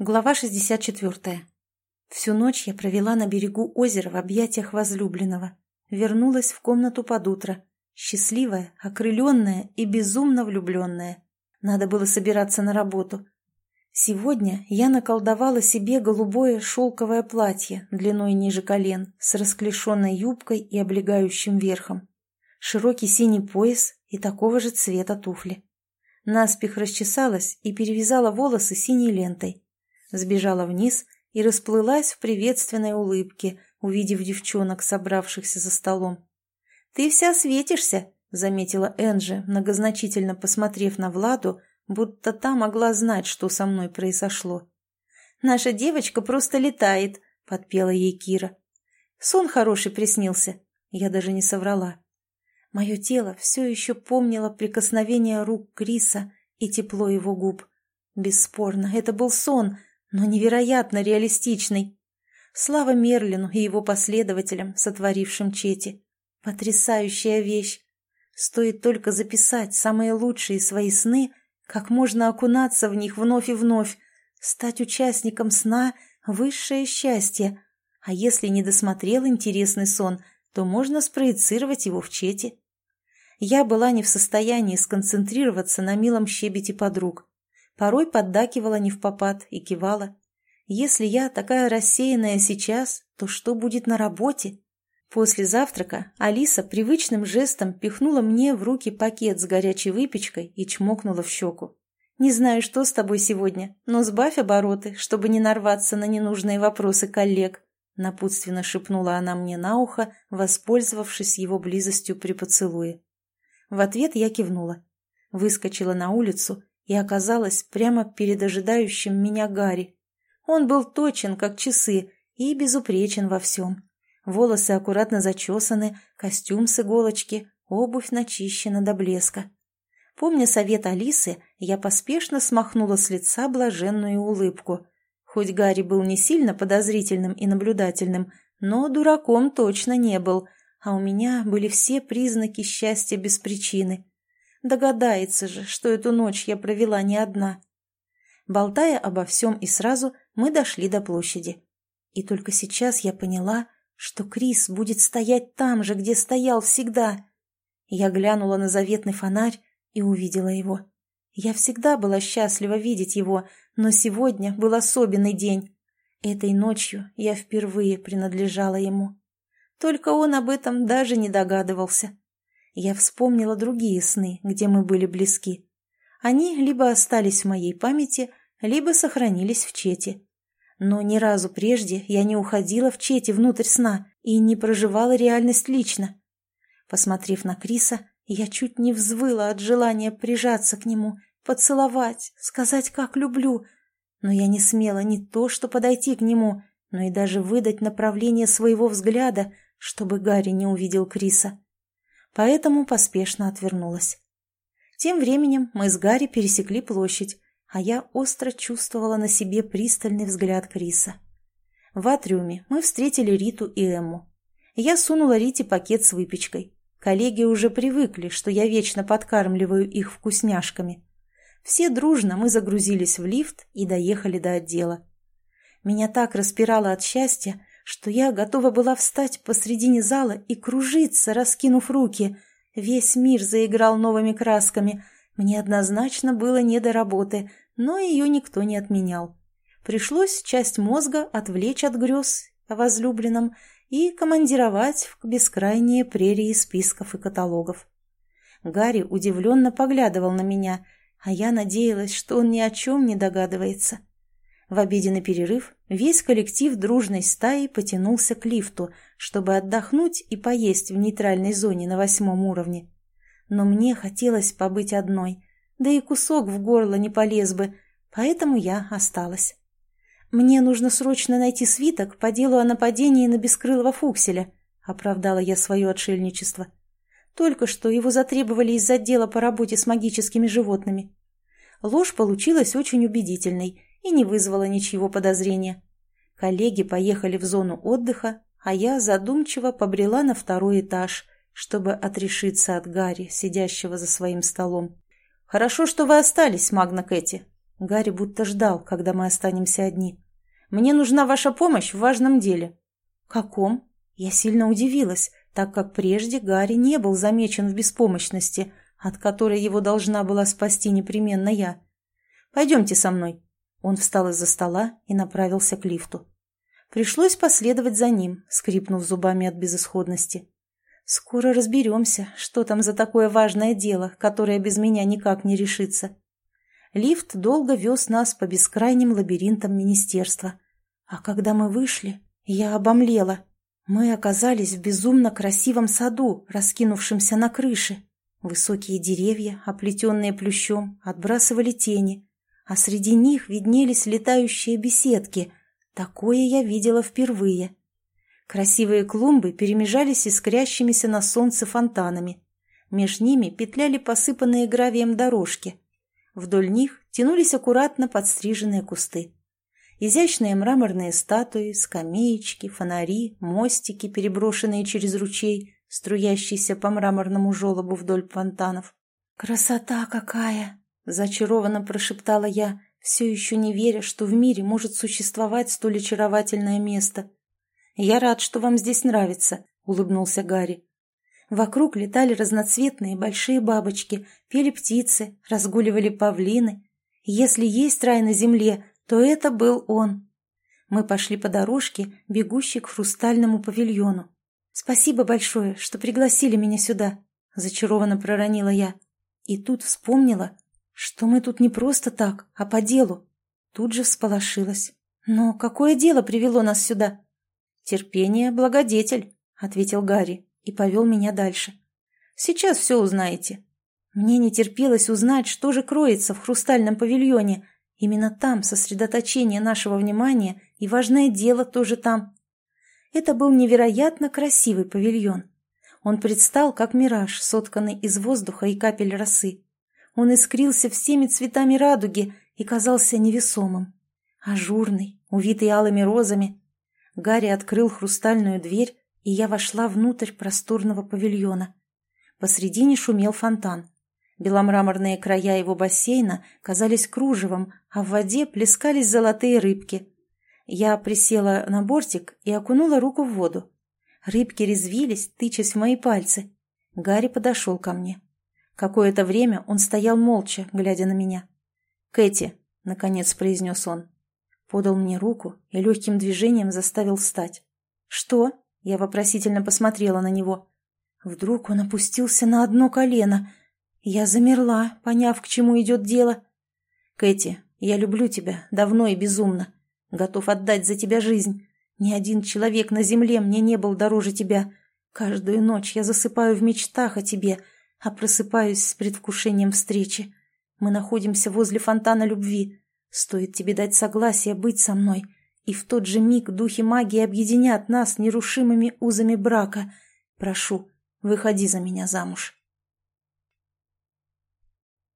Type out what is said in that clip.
Глава 64. Всю ночь я провела на берегу озера в объятиях возлюбленного. Вернулась в комнату под утро. Счастливая, окрыленная и безумно влюбленная. Надо было собираться на работу. Сегодня я наколдовала себе голубое шелковое платье длиной ниже колен с расклешенной юбкой и облегающим верхом. Широкий синий пояс и такого же цвета туфли. Наспех расчесалась и перевязала волосы синей лентой сбежала вниз и расплылась в приветственной улыбке, увидев девчонок, собравшихся за столом. «Ты вся светишься», — заметила Энджи, многозначительно посмотрев на Владу, будто та могла знать, что со мной произошло. «Наша девочка просто летает», — подпела ей Кира. «Сон хороший приснился». Я даже не соврала. Мое тело все еще помнило прикосновение рук Криса и тепло его губ. Бесспорно, это был сон, но невероятно реалистичный. Слава Мерлину и его последователям, сотворившим Чети. Потрясающая вещь. Стоит только записать самые лучшие свои сны, как можно окунаться в них вновь и вновь, стать участником сна – высшее счастье. А если не досмотрел интересный сон, то можно спроецировать его в Чете. Я была не в состоянии сконцентрироваться на милом щебете подруг. Порой поддакивала не в попад и кивала. Если я такая рассеянная сейчас, то что будет на работе? После завтрака Алиса привычным жестом пихнула мне в руки пакет с горячей выпечкой и чмокнула в щеку. «Не знаю, что с тобой сегодня, но сбавь обороты, чтобы не нарваться на ненужные вопросы коллег», напутственно шепнула она мне на ухо, воспользовавшись его близостью при поцелуе. В ответ я кивнула. Выскочила на улицу и оказалась прямо перед ожидающим меня Гарри. Он был точен, как часы, и безупречен во всем. Волосы аккуратно зачесаны, костюм с иголочки, обувь начищена до блеска. Помня совет Алисы, я поспешно смахнула с лица блаженную улыбку. Хоть Гарри был не сильно подозрительным и наблюдательным, но дураком точно не был, а у меня были все признаки счастья без причины. Догадается же, что эту ночь я провела не одна. Болтая обо всем и сразу, мы дошли до площади. И только сейчас я поняла, что Крис будет стоять там же, где стоял всегда. Я глянула на заветный фонарь и увидела его. Я всегда была счастлива видеть его, но сегодня был особенный день. Этой ночью я впервые принадлежала ему. Только он об этом даже не догадывался. Я вспомнила другие сны, где мы были близки. Они либо остались в моей памяти, либо сохранились в чете. Но ни разу прежде я не уходила в чете внутрь сна и не проживала реальность лично. Посмотрев на Криса, я чуть не взвыла от желания прижаться к нему, поцеловать, сказать, как люблю. Но я не смела не то, что подойти к нему, но и даже выдать направление своего взгляда, чтобы Гарри не увидел Криса поэтому поспешно отвернулась. Тем временем мы с Гарри пересекли площадь, а я остро чувствовала на себе пристальный взгляд Криса. В атриуме мы встретили Риту и Эмму. Я сунула Рите пакет с выпечкой. Коллеги уже привыкли, что я вечно подкармливаю их вкусняшками. Все дружно мы загрузились в лифт и доехали до отдела. Меня так распирало от счастья, что я готова была встать посредине зала и кружиться, раскинув руки. Весь мир заиграл новыми красками. Мне однозначно было не до работы, но ее никто не отменял. Пришлось часть мозга отвлечь от грез о возлюбленном и командировать в бескрайние прерии списков и каталогов. Гарри удивленно поглядывал на меня, а я надеялась, что он ни о чем не догадывается. В обеденный перерыв весь коллектив дружной стаи потянулся к лифту, чтобы отдохнуть и поесть в нейтральной зоне на восьмом уровне. Но мне хотелось побыть одной, да и кусок в горло не полез бы, поэтому я осталась. «Мне нужно срочно найти свиток по делу о нападении на бескрылого Фукселя», — оправдала я свое отшельничество. «Только что его затребовали из отдела по работе с магическими животными». Ложь получилась очень убедительной — и не вызвало ничего подозрения. Коллеги поехали в зону отдыха, а я задумчиво побрела на второй этаж, чтобы отрешиться от Гарри, сидящего за своим столом. «Хорошо, что вы остались, Магна Кэти». Гарри будто ждал, когда мы останемся одни. «Мне нужна ваша помощь в важном деле». «Каком?» Я сильно удивилась, так как прежде Гарри не был замечен в беспомощности, от которой его должна была спасти непременно я. «Пойдемте со мной». Он встал из-за стола и направился к лифту. Пришлось последовать за ним, скрипнув зубами от безысходности. Скоро разберемся, что там за такое важное дело, которое без меня никак не решится. Лифт долго вез нас по бескрайним лабиринтам министерства. А когда мы вышли, я обомлела. Мы оказались в безумно красивом саду, раскинувшемся на крыше. Высокие деревья, оплетенные плющом, отбрасывали тени, а среди них виднелись летающие беседки. Такое я видела впервые. Красивые клумбы перемежались искрящимися на солнце фонтанами. Меж ними петляли посыпанные гравием дорожки. Вдоль них тянулись аккуратно подстриженные кусты. Изящные мраморные статуи, скамеечки, фонари, мостики, переброшенные через ручей, струящийся по мраморному желобу вдоль фонтанов. «Красота какая!» — зачарованно прошептала я, все еще не веря, что в мире может существовать столь очаровательное место. «Я рад, что вам здесь нравится», — улыбнулся Гарри. Вокруг летали разноцветные большие бабочки, пели птицы, разгуливали павлины. Если есть рай на земле, то это был он. Мы пошли по дорожке, бегущей к хрустальному павильону. «Спасибо большое, что пригласили меня сюда», — зачарованно проронила я. И тут вспомнила, что мы тут не просто так, а по делу. Тут же всполошилась. «Но какое дело привело нас сюда?» «Терпение, благодетель», — ответил Гарри и повел меня дальше. «Сейчас все узнаете». Мне не терпелось узнать, что же кроется в хрустальном павильоне. Именно там сосредоточение нашего внимания, и важное дело тоже там. Это был невероятно красивый павильон. Он предстал как мираж, сотканный из воздуха и капель росы. Он искрился всеми цветами радуги и казался невесомым. Ажурный, увитый алыми розами. Гарри открыл хрустальную дверь и я вошла внутрь просторного павильона. Посредине шумел фонтан. Беломраморные края его бассейна казались кружевом, а в воде плескались золотые рыбки. Я присела на бортик и окунула руку в воду. Рыбки резвились, тычась в мои пальцы. Гарри подошел ко мне. Какое-то время он стоял молча, глядя на меня. «Кэти», — наконец произнес он, подал мне руку и легким движением заставил встать. «Что?» Я вопросительно посмотрела на него. Вдруг он опустился на одно колено. Я замерла, поняв, к чему идет дело. «Кэти, я люблю тебя давно и безумно. Готов отдать за тебя жизнь. Ни один человек на земле мне не был дороже тебя. Каждую ночь я засыпаю в мечтах о тебе, а просыпаюсь с предвкушением встречи. Мы находимся возле фонтана любви. Стоит тебе дать согласие быть со мной, и в тот же миг духи магии объединят нас нерушимыми узами брака. Прошу, выходи за меня замуж.